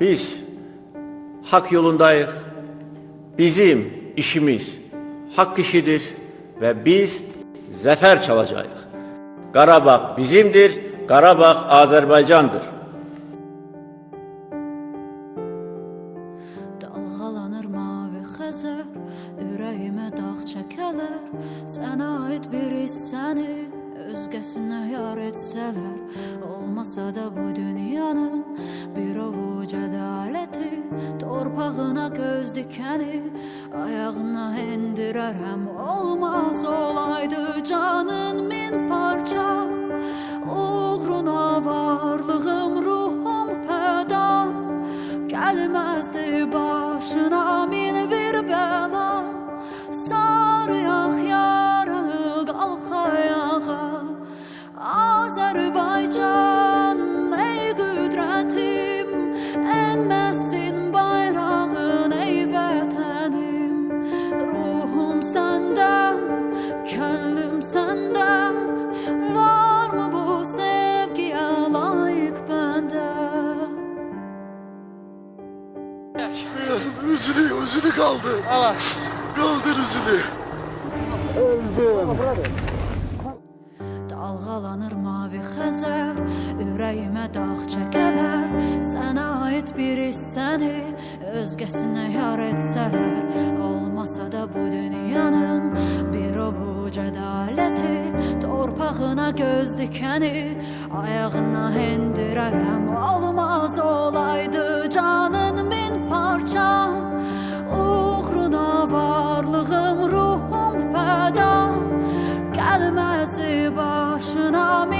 Biz hak yolundayıq. Bizim işimiz hak işidir ve biz zafer çalacağız. Qarabağ bizimdir, Qarabağ Azərbaycandır. Dalğalanır mavi xəzər Ürəyimə dağ çəkələr Sənə aid bir hissəni Özgəsinə yar etsələr Olmasa da bu dünyanın Bir göz dikəni Ayağına endirərəm Olmaz olaydı canın min parça səndə Varmı bu sevgiyə layiq bəndə? Üzülü, üzülü kaldı. Kaldır üzülü. Dalğalanır mavi xəzər Ürəyimə dağ çəkələr Sənə aid bir hissəni Özgəsinə yar etsələr ovuc ədaləti Torpağına göz dikəni Ayağına endirərəm Olmaz olaydı canın min parça Uğruna varlığım, ruhum fəda Gəlməzdi başına min